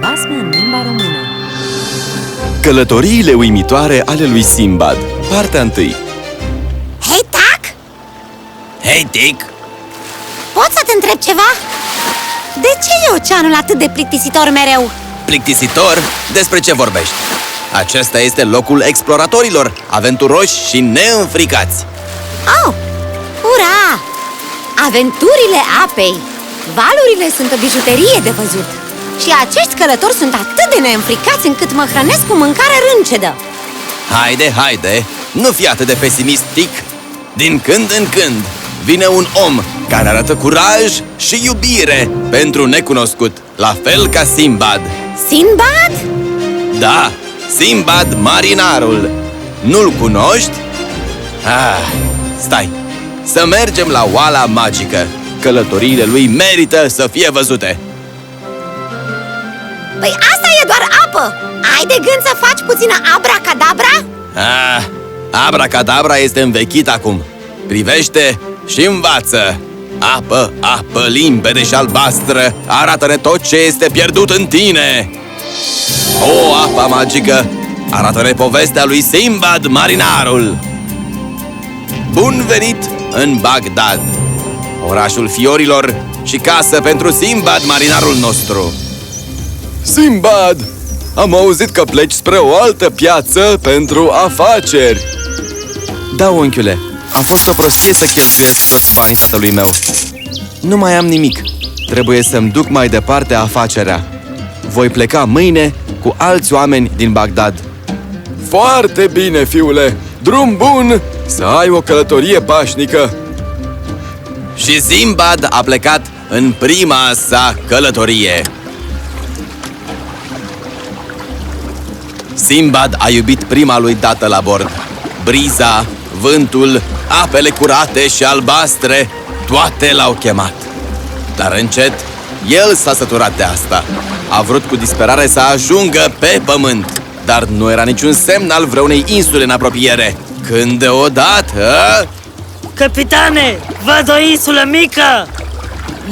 Basme în limba română Călătoriile uimitoare ale lui Simbad Partea 1 Hei, Tac! Hei, Tic! Pot să te întreb ceva? De ce e oceanul atât de plictisitor mereu? Plictisitor? Despre ce vorbești? Acesta este locul exploratorilor, aventuroși și neînfricați Oh! Ura! Aventurile apei! Valurile sunt o bijuterie de văzut. Și acești călători sunt atât de neînfricați încât mă hrănesc cu mâncare râncedă Haide, haide, nu fi atât de pesimistic. Din când în când vine un om care arată curaj și iubire pentru necunoscut La fel ca Simbad. Sinbad? Da, Simbad marinarul. Nu-l cunoști? Ah, stai, să mergem la oala magică Călătoriile lui merită să fie văzute. Păi asta e doar apă! Ai de gând să faci puțină abracadabra? Ah, abracadabra este învechit acum. Privește și învață. Apă, apă limpede și albastră Arată-ne tot ce este pierdut în tine. O, apa magică Arată-ne povestea lui Simbad marinarul. Bun venit în Bagdad Orașul fiorilor și casă pentru Simbad marinarul nostru Simbad! Am auzit că pleci spre o altă piață pentru afaceri Da, unchiule, a fost o prostie să cheltuiesc toți banii tatălui meu Nu mai am nimic Trebuie să-mi duc mai departe afacerea Voi pleca mâine cu alți oameni din Bagdad Foarte bine, fiule! Drum bun! Să ai o călătorie pașnică! Și Simbad a plecat în prima sa călătorie. Simbad a iubit prima lui dată la bord. Briza, vântul, apele curate și albastre, toate l-au chemat. Dar încet, el s-a săturat de asta. A vrut cu disperare să ajungă pe pământ, dar nu era niciun semn al vreunei insule în apropiere. Când deodată... Capitane, văd o insulă mică!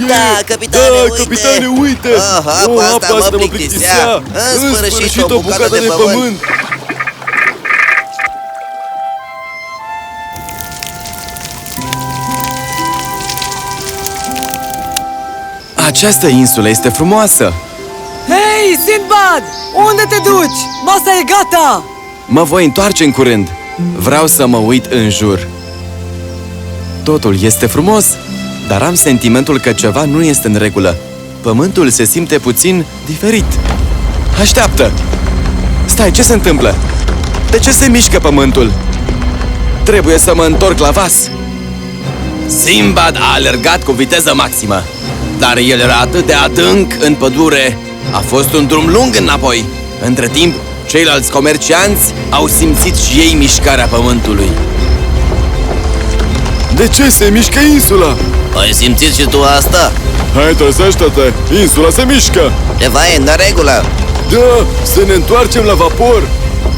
Da, capitane, da, uite! capitane, uite! Oh, apa Oh, asta mă plictisea. În sfârșit o bucată de pământ. Această insulă este frumoasă! Hei, Sinbad! Unde te duci? Masa e gata! Mă voi întoarce în curând. Vreau să mă uit în jur. Totul este frumos, dar am sentimentul că ceva nu este în regulă. Pământul se simte puțin diferit. Așteaptă! Stai, ce se întâmplă? De ce se mișcă pământul? Trebuie să mă întorc la vas. Simbad a alergat cu viteză maximă, dar el era atât de adânc în pădure. A fost un drum lung înapoi. Între timp, ceilalți comercianți au simțit și ei mișcarea pământului. De ce se mișcă insula? Ai simțit și tu asta? Hai, trezește-te! Insula se mișcă! Ceva e în regulă. Da, să ne întoarcem la vapor!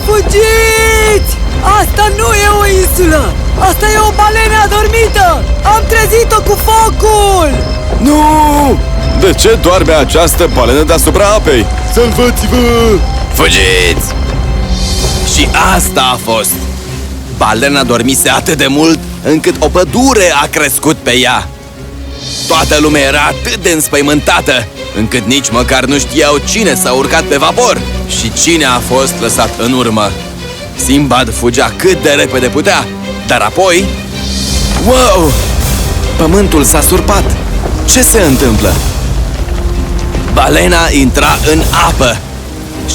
Fugiți! Asta nu e o insulă! Asta e o balenă adormită! Am trezit-o cu focul! Nu! De ce doarme această balenă deasupra apei? Salvați-vă! Fugiți! Și asta a fost. Balena dormise atât de mult încât o pădure a crescut pe ea. Toată lumea era atât de înspăimântată încât nici măcar nu știau cine s-a urcat pe vapor și cine a fost lăsat în urmă. Simbad fugea cât de repede putea, dar apoi... Wow! Pământul s-a surpat! Ce se întâmplă? Balena intra în apă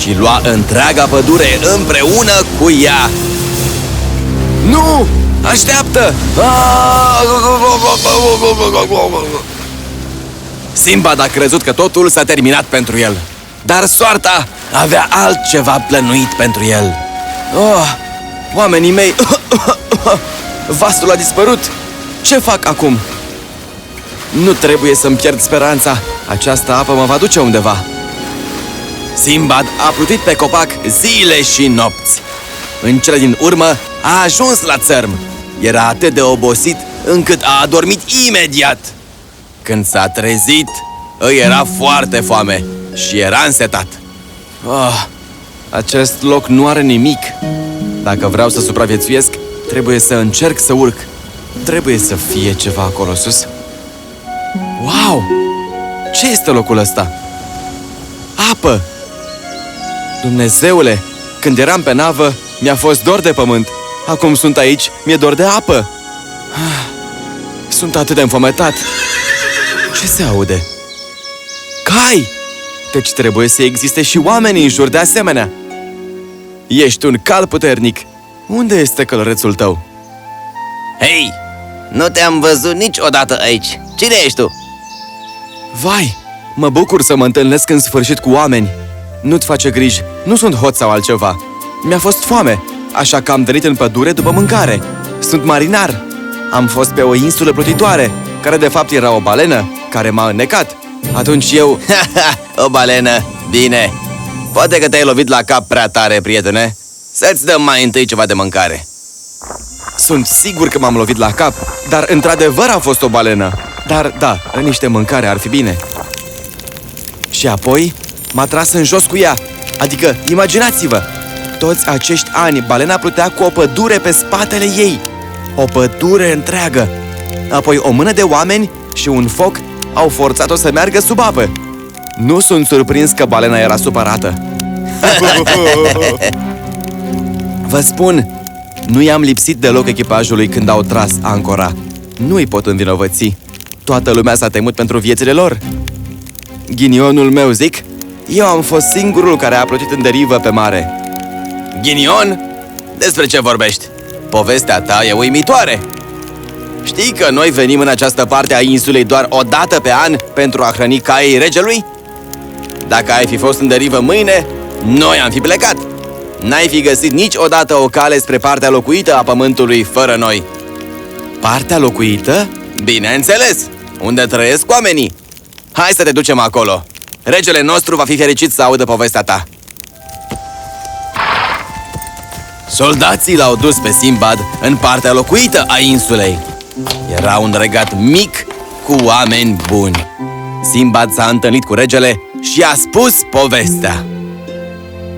și lua întreaga pădure împreună cu ea. Nu! Așteaptă! Simbad a crezut că totul s-a terminat pentru el. Dar soarta avea altceva plănuit pentru el. Oh, oamenii mei! Vasul a dispărut! Ce fac acum? Nu trebuie să-mi pierd speranța. Această apă mă va duce undeva. Simbad a plutit pe copac zile și nopți. În cele din urmă a ajuns la țărm. Era atât de obosit încât a adormit imediat. Când s-a trezit, îi era foarte foame și era însetat. Ah, acest loc nu are nimic. Dacă vreau să supraviețuiesc, trebuie să încerc să urc. Trebuie să fie ceva acolo sus. Wow! Ce este locul ăsta? Apă! Dumnezeule, când eram pe navă, mi-a fost dor de pământ. Acum sunt aici, mi-e dor de apă. Ah, Sunt atât de înfometat. Ce se aude? Cai! Deci trebuie să existe și oameni în jur de asemenea. Ești un cal puternic. Unde este călărețul tău? Hei, nu te-am văzut niciodată aici. Cine ești tu? Vai, mă bucur să mă întâlnesc în sfârșit cu oameni. Nu-ți face griji, nu sunt hoț sau altceva. Mi-a fost foame, așa că am venit în pădure după mâncare. Sunt marinar. Am fost pe o insulă plutitoare, care de fapt era o balenă, care m-a înnecat. Atunci eu... o balenă. Bine. Poate că te-ai lovit la cap prea tare, prietene. Să-ți dăm mai întâi ceva de mâncare. Sunt sigur că m-am lovit la cap, dar într-adevăr a fost o balenă. Dar da, niște mâncare ar fi bine. Și apoi m-a tras în jos cu ea. Adică, imaginați-vă, toți acești ani balena plutea cu o pădure pe spatele ei. O pădure întreagă. Apoi o mână de oameni și un foc au forțat-o să meargă sub apă. Nu sunt surprins că balena era supărată. Vă spun, nu i-am lipsit deloc echipajului când au tras ancora. Nu îi pot învinovăți. Toată lumea s-a temut pentru viețile lor. Ghinionul meu, zic, eu am fost singurul care a plutit în derivă pe mare. Ghinion? Despre ce vorbești? Povestea ta e uimitoare! Știi că noi venim în această parte a insulei doar o dată pe an pentru a hrăni caii regelui? Dacă ai fi fost în derivă mâine, noi am fi plecat! N-ai fi găsit niciodată o cale spre partea locuită a pământului fără noi. Partea locuită? Bineînțeles! Unde trăiesc oamenii! Hai să te ducem acolo! Regele nostru va fi fericit să audă povestea ta. Soldații l-au dus pe Simbad în partea locuită a insulei. Era un regat mic cu oameni buni. Simbad s-a întâlnit cu regele și a spus povestea.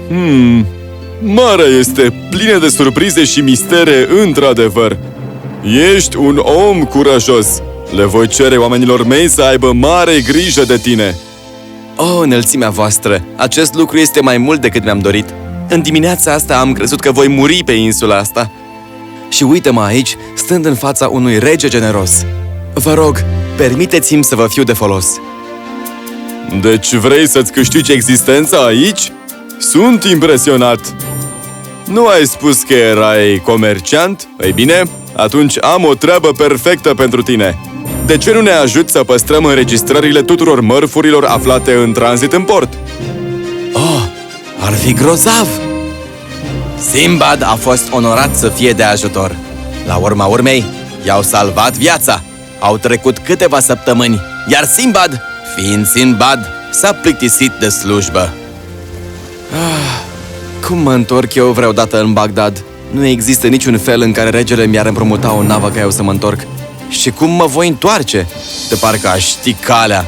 Hmm, marea este plină de surprize și mistere, într-adevăr. Ești un om curajos. Le voi cere oamenilor mei să aibă mare grijă de tine. O, înălțimea voastră, acest lucru este mai mult decât mi-am dorit. În dimineața asta am crezut că voi muri pe insula asta. Și uită-mă aici, stând în fața unui rege generos. Vă rog, permiteți-mi să vă fiu de folos. Deci vrei să-ți câștigi existența aici? Sunt impresionat! Nu ai spus că erai comerciant? Ei bine, atunci am o treabă perfectă pentru tine. De ce nu ne ajut să păstrăm înregistrările tuturor mărfurilor aflate în tranzit în port? Oh, ar fi grozav! Simbad a fost onorat să fie de ajutor. La urma urmei, i-au salvat viața. Au trecut câteva săptămâni, iar Simbad, fiind Simbad, s-a plictisit de slujbă. Cum mă întorc eu vreodată în Bagdad? Nu există niciun fel în care regele mi-ar împrumuta o navă ca eu să mă întorc. Și cum mă voi întoarce? De parcă aș ști calea.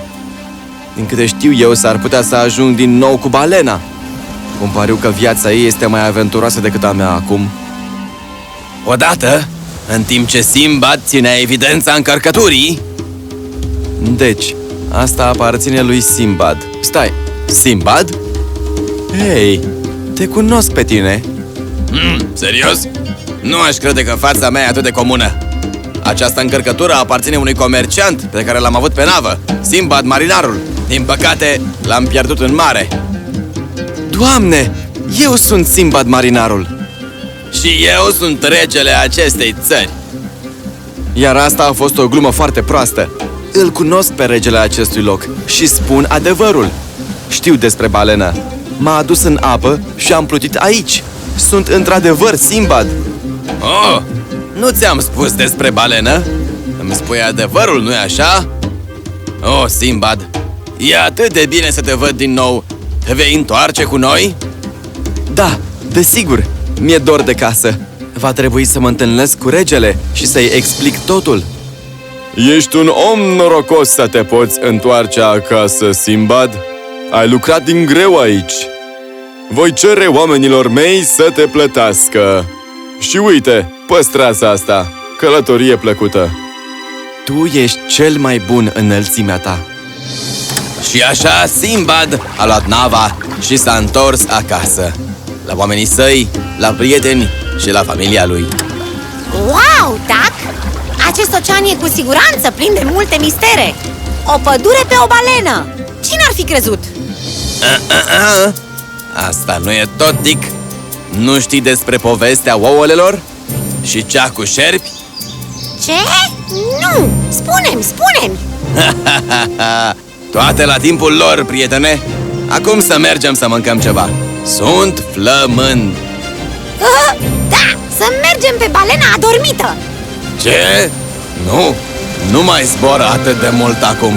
Din câte știu eu, s-ar putea să ajung din nou cu balena. Cum pariu că viața ei este mai aventuroasă decât a mea acum. Odată, în timp ce Simbad ținea evidența încărcăturii, Deci, asta aparține lui Simbad. Stai, Simbad? Hei, te cunosc pe tine. Hmm, serios? Nu aș crede că fața mea e atât de comună. Această încărcătură aparține unui comerciant pe care l-am avut pe navă, Simbad marinarul. Din păcate, l-am pierdut în mare. Doamne, eu sunt Simbad marinarul. Și eu sunt regele acestei țări. Iar asta a fost o glumă foarte proastă. Îl cunosc pe regele acestui loc și spun adevărul. Știu despre balenă. M-a adus în apă și am plutit aici. Sunt într-adevăr Simbad. Oh, nu ți-am spus despre balenă? Îmi spui adevărul, nu-i așa? Oh, Simbad, e atât de bine să te văd din nou. Te vei întoarce cu noi? Da, desigur, mi-e dor de casă. Va trebui să mă întâlnesc cu regele și să-i explic totul. Ești un om norocos să te poți întoarce acasă, Simbad. Ai lucrat din greu aici. Voi cere oamenilor mei să te plătească. Și uite, păstrează asta. Călătorie plăcută. Tu ești cel mai bun în înălțimea ta. Și așa Simbad a luat nava și s-a întors acasă La oamenii săi, la prieteni și la familia lui Wow, Tac! Acest ocean e cu siguranță plin de multe mistere O pădure pe o balenă Cine ar fi crezut? A-a, Asta nu e tot, Dick Nu știi despre povestea ouălelor? Și cea cu șerpi? Ce? Nu! Spune-mi, spune-mi! Toate la timpul lor, prietene Acum să mergem să mâncăm ceva Sunt flămând Uh, da! Să mergem pe balena adormită! Ce? Nu, nu mai zbor atât de mult acum